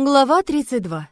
Глава 32.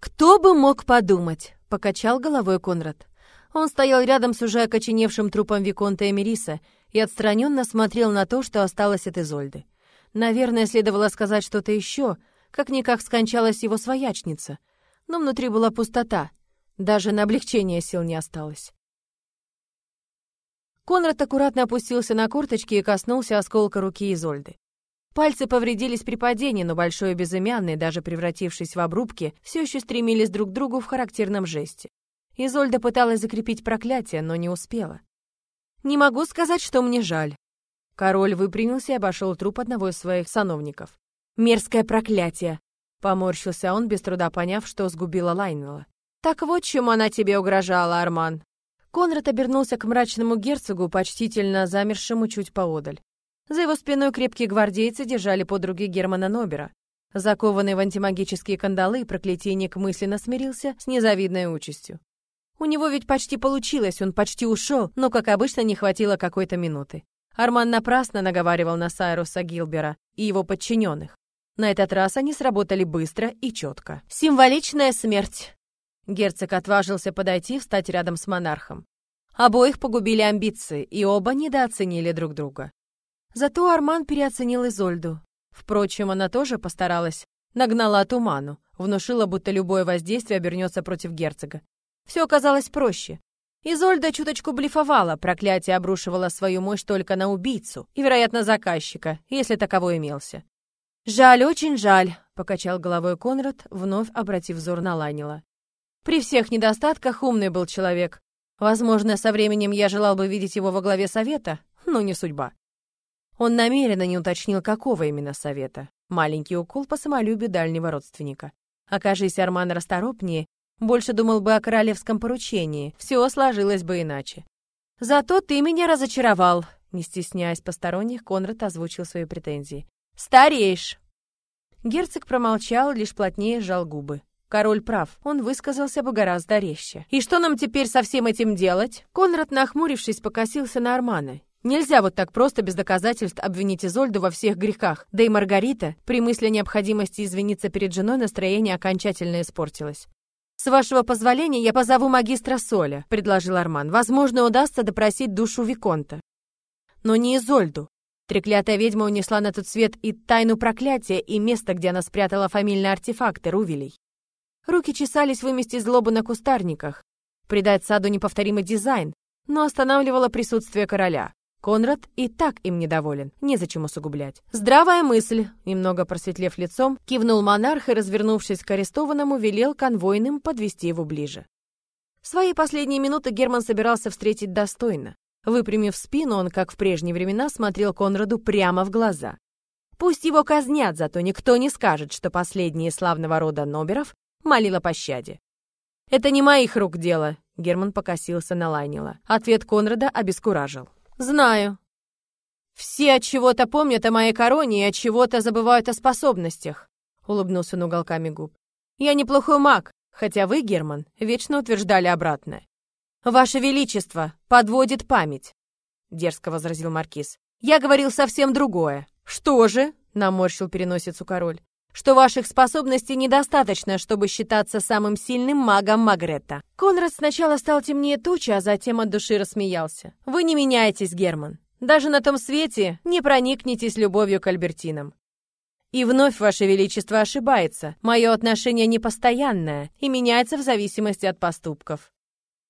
«Кто бы мог подумать?» — покачал головой Конрад. Он стоял рядом с уже окоченевшим трупом Виконта Эмириса и отстраненно смотрел на то, что осталось от Изольды. Наверное, следовало сказать что-то еще, как-никак скончалась его своячница. Но внутри была пустота, даже на облегчение сил не осталось. Конрад аккуратно опустился на корточки и коснулся осколка руки Изольды. Пальцы повредились при падении, но большой безымянный, даже превратившись в обрубки, все еще стремились друг к другу в характерном жесте. Изольда пыталась закрепить проклятие, но не успела. «Не могу сказать, что мне жаль». Король выпрямился и обошел труп одного из своих сановников. «Мерзкое проклятие!» Поморщился он, без труда поняв, что сгубила Лайнвелла. «Так вот, чему она тебе угрожала, Арман!» Конрад обернулся к мрачному герцогу, почтительно замершему чуть поодаль. За его спиной крепкие гвардейцы держали подруги Германа Нобера. Закованный в антимагические кандалы, проклятийник мысленно смирился с незавидной участью. У него ведь почти получилось, он почти ушел, но, как обычно, не хватило какой-то минуты. Арман напрасно наговаривал на Сайруса Гилбера и его подчиненных. На этот раз они сработали быстро и четко. «Символичная смерть!» Герцог отважился подойти, встать рядом с монархом. Обоих погубили амбиции, и оба недооценили друг друга. Зато Арман переоценил Изольду. Впрочем, она тоже постаралась. Нагнала туману, внушила, будто любое воздействие обернется против герцога. Все оказалось проще. Изольда чуточку блефовала, проклятие обрушивало свою мощь только на убийцу и, вероятно, заказчика, если таковой имелся. «Жаль, очень жаль», — покачал головой Конрад, вновь обратив взор на Ланила. «При всех недостатках умный был человек. Возможно, со временем я желал бы видеть его во главе совета, но не судьба. Он намеренно не уточнил, какого именно совета. Маленький укол по самолюбию дальнего родственника. Окажись Арман расторопнее, больше думал бы о королевском поручении, все сложилось бы иначе. «Зато ты меня разочаровал», — не стесняясь посторонних, Конрад озвучил свои претензии. «Стареешь!» Герцог промолчал, лишь плотнее сжал губы. Король прав, он высказался бы гораздо резче. «И что нам теперь со всем этим делать?» Конрад, нахмурившись, покосился на Армана. Нельзя вот так просто без доказательств обвинить Изольду во всех грехах. Да и Маргарита, при мысли необходимости извиниться перед женой, настроение окончательно испортилось. «С вашего позволения я позову магистра Соля», — предложил Арман. «Возможно, удастся допросить душу Виконта». Но не Изольду. Треклятая ведьма унесла на тот свет и тайну проклятия, и место, где она спрятала фамильные артефакты Рувелей. Руки чесались вымести злобу на кустарниках, придать саду неповторимый дизайн, но останавливало присутствие короля. Конрад и так им недоволен, незачем усугублять. «Здравая мысль!» Немного просветлев лицом, кивнул монарх и, развернувшись к арестованному, велел конвойным подвести его ближе. Свои последние минуты Герман собирался встретить достойно. Выпрямив спину, он, как в прежние времена, смотрел Конраду прямо в глаза. Пусть его казнят, зато никто не скажет, что последние славного рода Ноберов молил о пощаде. «Это не моих рук дело», — Герман покосился на Лайнила. Ответ Конрада обескуражил. Знаю. Все от чего-то помнят о моей короне и от чего-то забывают о способностях, улыбнулся он уголками губ. Я неплохой маг, хотя вы, Герман, вечно утверждали обратное. Ваше величество подводит память, дерзко возразил маркиз. Я говорил совсем другое. Что же? наморщил переносицу король что ваших способностей недостаточно, чтобы считаться самым сильным магом Магретта. Конрад сначала стал темнее тучи, а затем от души рассмеялся. Вы не меняетесь, Герман. Даже на том свете не проникнетесь любовью к Альбертинам. И вновь, Ваше Величество, ошибается. Мое отношение непостоянное и меняется в зависимости от поступков.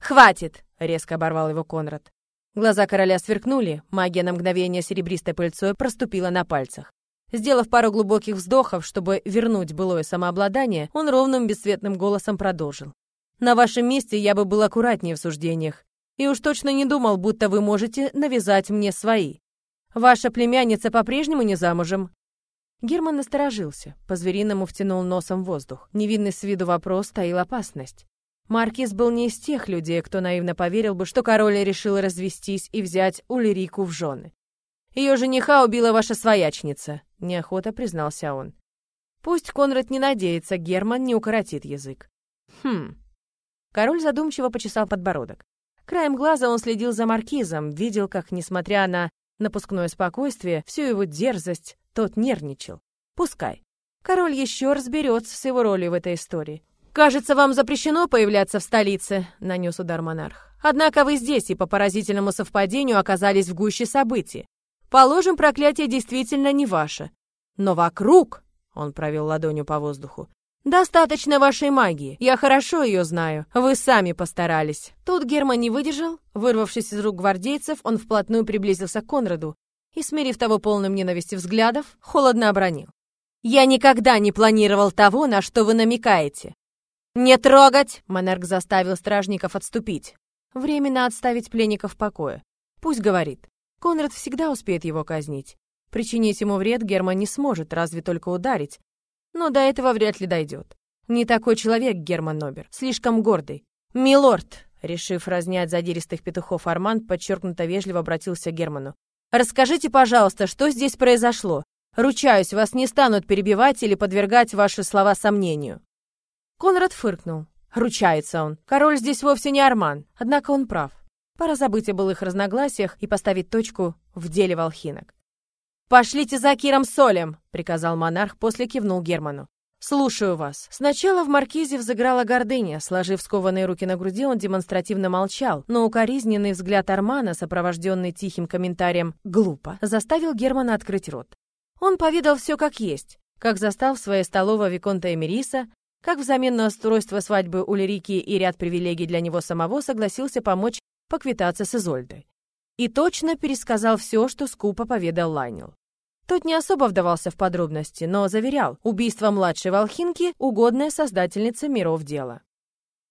«Хватит!» — резко оборвал его Конрад. Глаза короля сверкнули, магия на мгновение серебристой пыльцой проступила на пальцах. Сделав пару глубоких вздохов, чтобы вернуть былое самообладание, он ровным бесцветным голосом продолжил. «На вашем месте я бы был аккуратнее в суждениях. И уж точно не думал, будто вы можете навязать мне свои. Ваша племянница по-прежнему не замужем?» Герман насторожился, по-звериному втянул носом воздух. Невинный с виду вопрос таил опасность. Маркиз был не из тех людей, кто наивно поверил бы, что король решил развестись и взять Ульрику в жены. Ее жениха убила ваша своячница неохота признался он. Пусть Конрад не надеется, Герман не укоротит язык. Хм. Король задумчиво почесал подбородок. Краем глаза он следил за маркизом, видел, как, несмотря на напускное спокойствие, всю его дерзость, тот нервничал. Пускай. Король еще разберется с его ролью в этой истории. «Кажется, вам запрещено появляться в столице», — нанес удар монарх. «Однако вы здесь и по поразительному совпадению оказались в гуще событий. Положим, проклятие действительно не ваше. Но вокруг...» — он провел ладонью по воздуху. «Достаточно вашей магии. Я хорошо ее знаю. Вы сами постарались». Тут Герман не выдержал. Вырвавшись из рук гвардейцев, он вплотную приблизился к Конраду и, смирив того полным ненависти взглядов, холодно обронил. «Я никогда не планировал того, на что вы намекаете. «Не трогать!» — монарх заставил стражников отступить. Временно отставить пленников в покое. Пусть говорит. Конрад всегда успеет его казнить. Причинить ему вред Герман не сможет, разве только ударить. Но до этого вряд ли дойдет. Не такой человек Герман Нобер, слишком гордый. «Милорд!» — решив разнять задиристых петухов Арман, подчеркнуто вежливо обратился к Герману. «Расскажите, пожалуйста, что здесь произошло? Ручаюсь, вас не станут перебивать или подвергать ваши слова сомнению». Конрад фыркнул. Ручается он. Король здесь вовсе не Арман. Однако он прав. Пора забыть о былых разногласиях и поставить точку в деле волхинок. «Пошлите за Киром Солем!» — приказал монарх, после кивнул Герману. «Слушаю вас». Сначала в маркизе взыграла гордыня. Сложив скованные руки на груди, он демонстративно молчал, но укоризненный взгляд Армана, сопровожденный тихим комментарием «глупо», заставил Германа открыть рот. Он повидал все как есть, как застал в своей столовой Виконта Эмириса, как взамен на устройство свадьбы у Лирики и ряд привилегий для него самого согласился помочь поквитаться с Изольдой. И точно пересказал все, что скупо поведал Лайнил. Тот не особо вдавался в подробности, но заверял, убийство младшей волхинки — угодная создательница миров дела.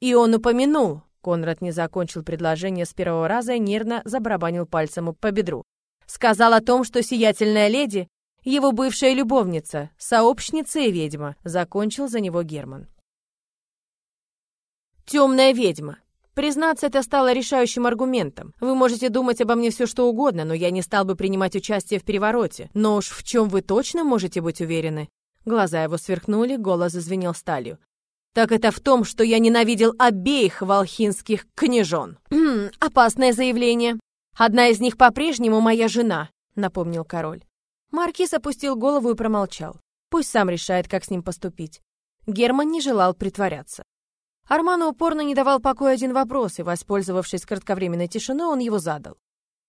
И он упомянул, Конрад не закончил предложение с первого раза и нервно забарабанил пальцем по бедру. Сказал о том, что сиятельная леди его бывшая любовница, сообщница и ведьма, закончил за него Герман. Темная ведьма. Признаться, это стало решающим аргументом. Вы можете думать обо мне все что угодно, но я не стал бы принимать участие в перевороте. Но уж в чем вы точно можете быть уверены? Глаза его сверкнули, голос зазвенел сталью. Так это в том, что я ненавидел обеих волхинских княжон. Опасное заявление. Одна из них по-прежнему моя жена, напомнил король. Маркиз опустил голову и промолчал. Пусть сам решает, как с ним поступить. Герман не желал притворяться. Арману упорно не давал покоя один вопрос, и, воспользовавшись кратковременной тишиной, он его задал.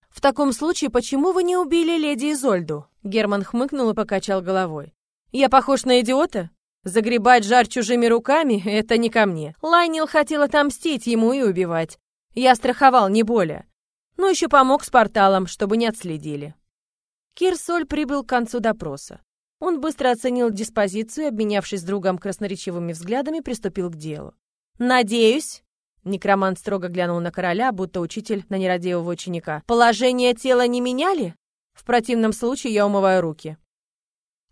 «В таком случае, почему вы не убили леди Изольду?» Герман хмыкнул и покачал головой. «Я похож на идиота? Загребать жар чужими руками — это не ко мне. Лайнил хотел отомстить ему и убивать. Я страховал, не более. Ну, еще помог с порталом, чтобы не отследили. Кирсоль прибыл к концу допроса. Он быстро оценил диспозицию и, обменявшись с другом красноречивыми взглядами, приступил к делу. «Надеюсь...» Некромант строго глянул на короля, будто учитель на нерадивого ученика. «Положение тела не меняли? В противном случае я умываю руки».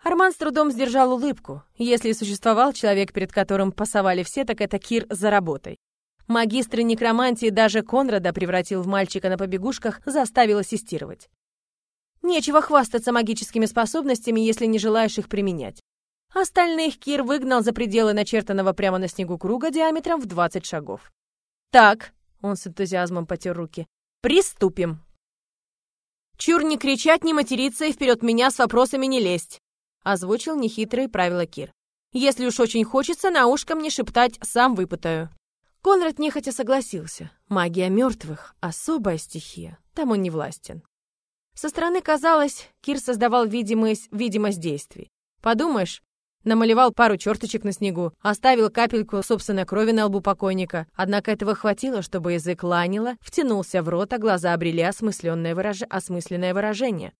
Арман с трудом сдержал улыбку. Если существовал человек, перед которым пасовали все, так это Кир за работой. Магистр некромантии даже Конрада превратил в мальчика на побегушках, заставил ассистировать. Нечего хвастаться магическими способностями, если не желаешь их применять. Остальных Кир выгнал за пределы начертанного прямо на снегу круга диаметром в 20 шагов. «Так», — он с энтузиазмом потер руки, — «приступим». «Чур не кричать, не материться и вперед меня с вопросами не лезть», — озвучил нехитрые правила Кир. «Если уж очень хочется, на ушко мне шептать, сам выпытаю». Конрад нехотя согласился. Магия мертвых — особая стихия, там он не властен. Со стороны казалось, Кир создавал видимость, видимость действий. Подумаешь, намалевал пару черточек на снегу, оставил капельку собственной крови на лбу покойника. Однако этого хватило, чтобы язык ланила, втянулся в рот, а глаза обрели осмысленное, выраж... осмысленное выражение.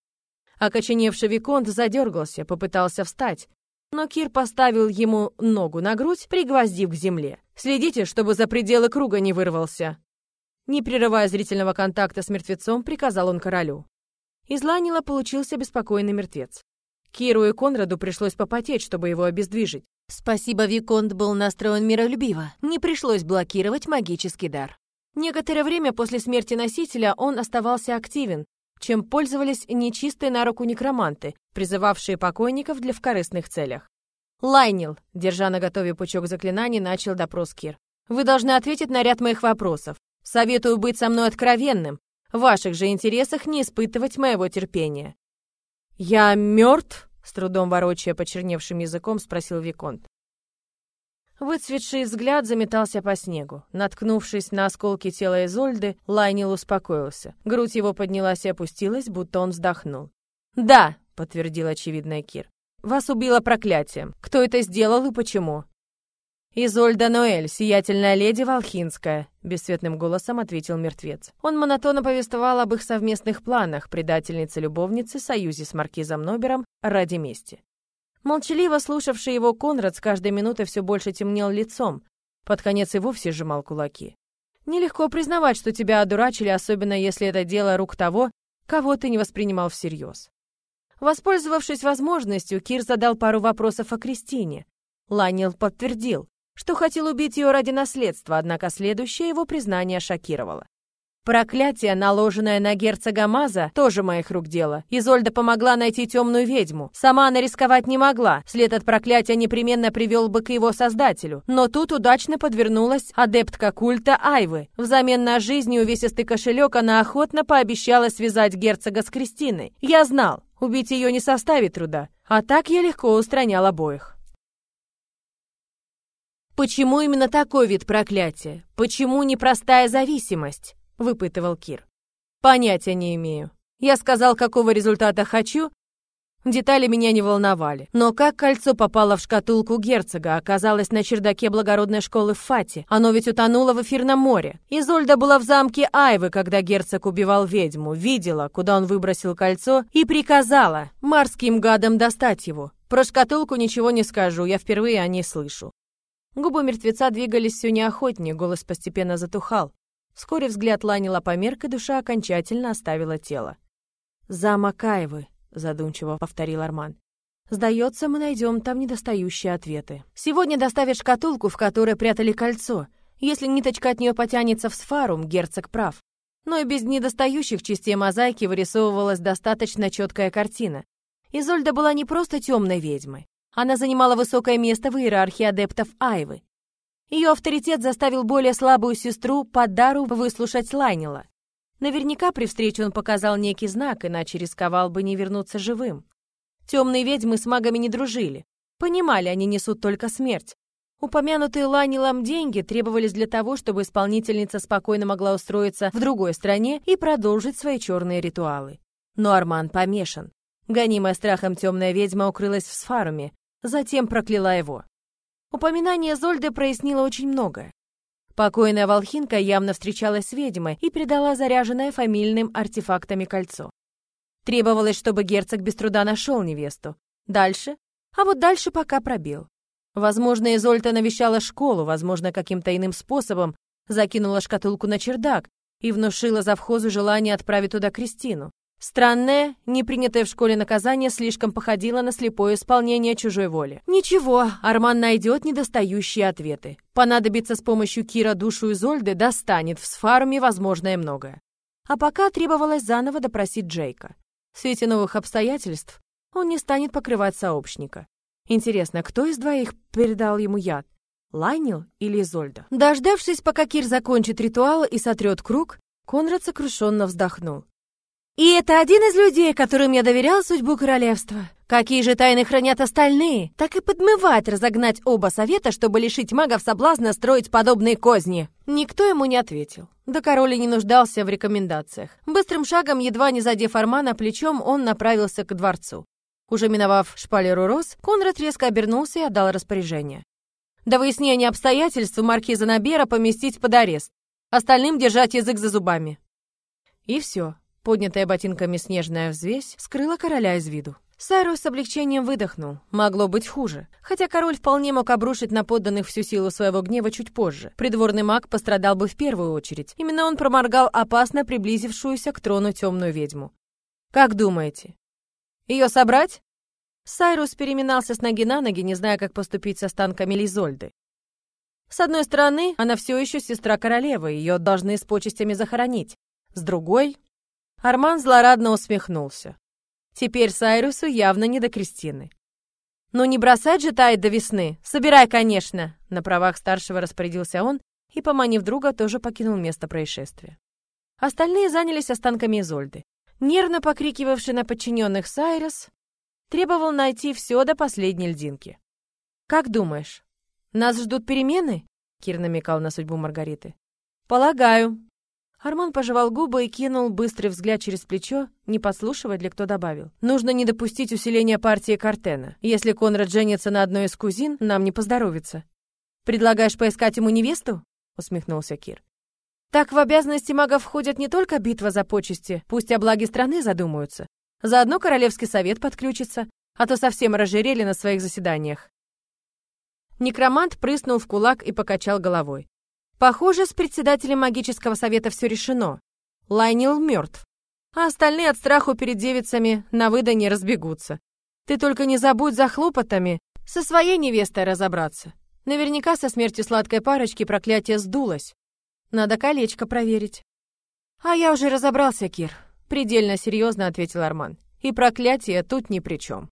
Окоченевший Виконт задергался, попытался встать. Но Кир поставил ему ногу на грудь, пригвоздив к земле. «Следите, чтобы за пределы круга не вырвался!» Не прерывая зрительного контакта с мертвецом, приказал он королю. Из Ланила получился беспокойный мертвец. Киру и Конраду пришлось попотеть, чтобы его обездвижить. Спасибо, Виконт был настроен миролюбиво. Не пришлось блокировать магический дар. Некоторое время после смерти носителя он оставался активен, чем пользовались нечистые на руку некроманты, призывавшие покойников для вкорыстных целях. Лайнил, держа на готове пучок заклинаний, начал допрос Кир. «Вы должны ответить на ряд моих вопросов. Советую быть со мной откровенным, в ваших же интересах не испытывать моего терпения. «Я мертв?» — С трудом ворочая почерневшим языком, спросил Виконт. Выцветший взгляд заметался по снегу. Наткнувшись на осколки тела Изольды, Лайнил успокоился. Грудь его поднялась и опустилась, будто он вздохнул. «Да», — подтвердил очевидный Кир. «Вас убило проклятием. Кто это сделал и почему?» «Изольда Ноэль, сиятельная леди Волхинская», — бесцветным голосом ответил мертвец. Он монотонно повествовал об их совместных планах предательницы-любовницы, союзе с маркизом Нобером ради мести. Молчаливо слушавший его Конрад с каждой минутой все больше темнел лицом, под конец и вовсе сжимал кулаки. Нелегко признавать, что тебя одурачили, особенно если это дело рук того, кого ты не воспринимал всерьез. Воспользовавшись возможностью, Кир задал пару вопросов о Кристине. Ланил подтвердил, что хотел убить ее ради наследства, однако следующее его признание шокировало. Проклятие, наложенное на герцога Маза, тоже моих рук дело. Изольда помогла найти темную ведьму. Сама она рисковать не могла. След от проклятия непременно привел бы к его создателю. Но тут удачно подвернулась адептка культа Айвы. Взамен на жизнь и увесистый кошелек она охотно пообещала связать герцога с Кристиной. Я знал, убить ее не составит труда. А так я легко устранял обоих. Почему именно такой вид проклятия? Почему непростая зависимость? — выпытывал Кир. «Понятия не имею. Я сказал, какого результата хочу. Детали меня не волновали. Но как кольцо попало в шкатулку герцога, оказалось на чердаке благородной школы в Фате. Оно ведь утонуло в эфирном море. Изольда была в замке Айвы, когда герцог убивал ведьму, видела, куда он выбросил кольцо, и приказала морским гадам достать его. Про шкатулку ничего не скажу, я впервые о ней слышу. Губы мертвеца двигались все неохотнее, голос постепенно затухал. Вскоре взгляд Ланила померк, и душа окончательно оставила тело. «Замок Аевы», — задумчиво повторил Арман. «Сдается, мы найдем там недостающие ответы. Сегодня доставят шкатулку, в которой прятали кольцо. Если ниточка от нее потянется в сфарум, герцог прав. Но и без недостающих частей мозаики вырисовывалась достаточно четкая картина. Изольда была не просто темной ведьмой. Она занимала высокое место в иерархии адептов Айвы. Ее авторитет заставил более слабую сестру по дару выслушать Лайнила. Наверняка при встрече он показал некий знак, иначе рисковал бы не вернуться живым. Темные ведьмы с магами не дружили. Понимали, они несут только смерть. Упомянутые Ланилом деньги требовались для того, чтобы исполнительница спокойно могла устроиться в другой стране и продолжить свои черные ритуалы. Но Арман помешан. Гонимая страхом темная ведьма укрылась в сфаруме, затем прокляла его. Упоминание Зольды прояснило очень многое. Покойная волхинка явно встречалась с ведьмой и передала заряженное фамильным артефактами кольцо. Требовалось, чтобы герцог без труда нашел невесту. Дальше? А вот дальше пока пробил. Возможно, Изольта навещала школу, возможно, каким-то иным способом закинула шкатулку на чердак и внушила завхозу желание отправить туда Кристину. Странное, не принятое в школе наказание слишком походило на слепое исполнение чужой воли. Ничего, Арман найдет недостающие ответы. Понадобится с помощью Кира душу Изольды, достанет в сфаруме возможное многое. А пока требовалось заново допросить Джейка. В свете новых обстоятельств он не станет покрывать сообщника. Интересно, кто из двоих передал ему яд? Лайнил или Изольда? Дождавшись, пока Кир закончит ритуал и сотрет круг, Конрад сокрушенно вздохнул. И это один из людей, которым я доверял судьбу королевства. Какие же тайны хранят остальные? Так и подмывать разогнать оба совета, чтобы лишить магов соблазна строить подобные козни. Никто ему не ответил. Да король и не нуждался в рекомендациях. Быстрым шагом, едва не задев Армана плечом, он направился к дворцу. Уже миновав шпалеру роз, Конрад резко обернулся и отдал распоряжение. До выяснения обстоятельств маркиза Набера поместить под арест. Остальным держать язык за зубами. И все. Поднятая ботинками снежная взвесь скрыла короля из виду. Сайрус с облегчением выдохнул. Могло быть хуже. Хотя король вполне мог обрушить на подданных всю силу своего гнева чуть позже. Придворный маг пострадал бы в первую очередь. Именно он проморгал опасно приблизившуюся к трону темную ведьму. «Как думаете? Ее собрать?» Сайрус переминался с ноги на ноги, не зная, как поступить с останками Лизольды. С одной стороны, она все еще сестра королевы, ее должны с почестями захоронить. С другой, Арман злорадно усмехнулся. Теперь Сайрусу явно не до Кристины. «Ну не бросать же Тайд до весны! Собирай, конечно!» На правах старшего распорядился он и, поманив друга, тоже покинул место происшествия. Остальные занялись останками Изольды. Нервно покрикивавший на подчиненных Сайрус Требовал найти все до последней льдинки. «Как думаешь, нас ждут перемены?» Кир намекал на судьбу Маргариты. «Полагаю». Арман пожевал губы и кинул быстрый взгляд через плечо, не подслушивая, для кто добавил. «Нужно не допустить усиления партии Картена. Если Конрад женится на одной из кузин, нам не поздоровится». «Предлагаешь поискать ему невесту?» — усмехнулся Кир. «Так в обязанности магов входят не только битва за почести, пусть о благе страны задумаются. Заодно Королевский совет подключится, а то совсем разжирели на своих заседаниях». Некромант прыснул в кулак и покачал головой. Похоже, с председателем магического совета все решено. Лайнил мертв. А остальные от страху перед девицами на выдане разбегутся. Ты только не забудь за хлопотами со своей невестой разобраться. Наверняка со смертью сладкой парочки проклятие сдулось. Надо колечко проверить. А я уже разобрался, Кир. Предельно серьезно ответил Арман. И проклятие тут ни при чем.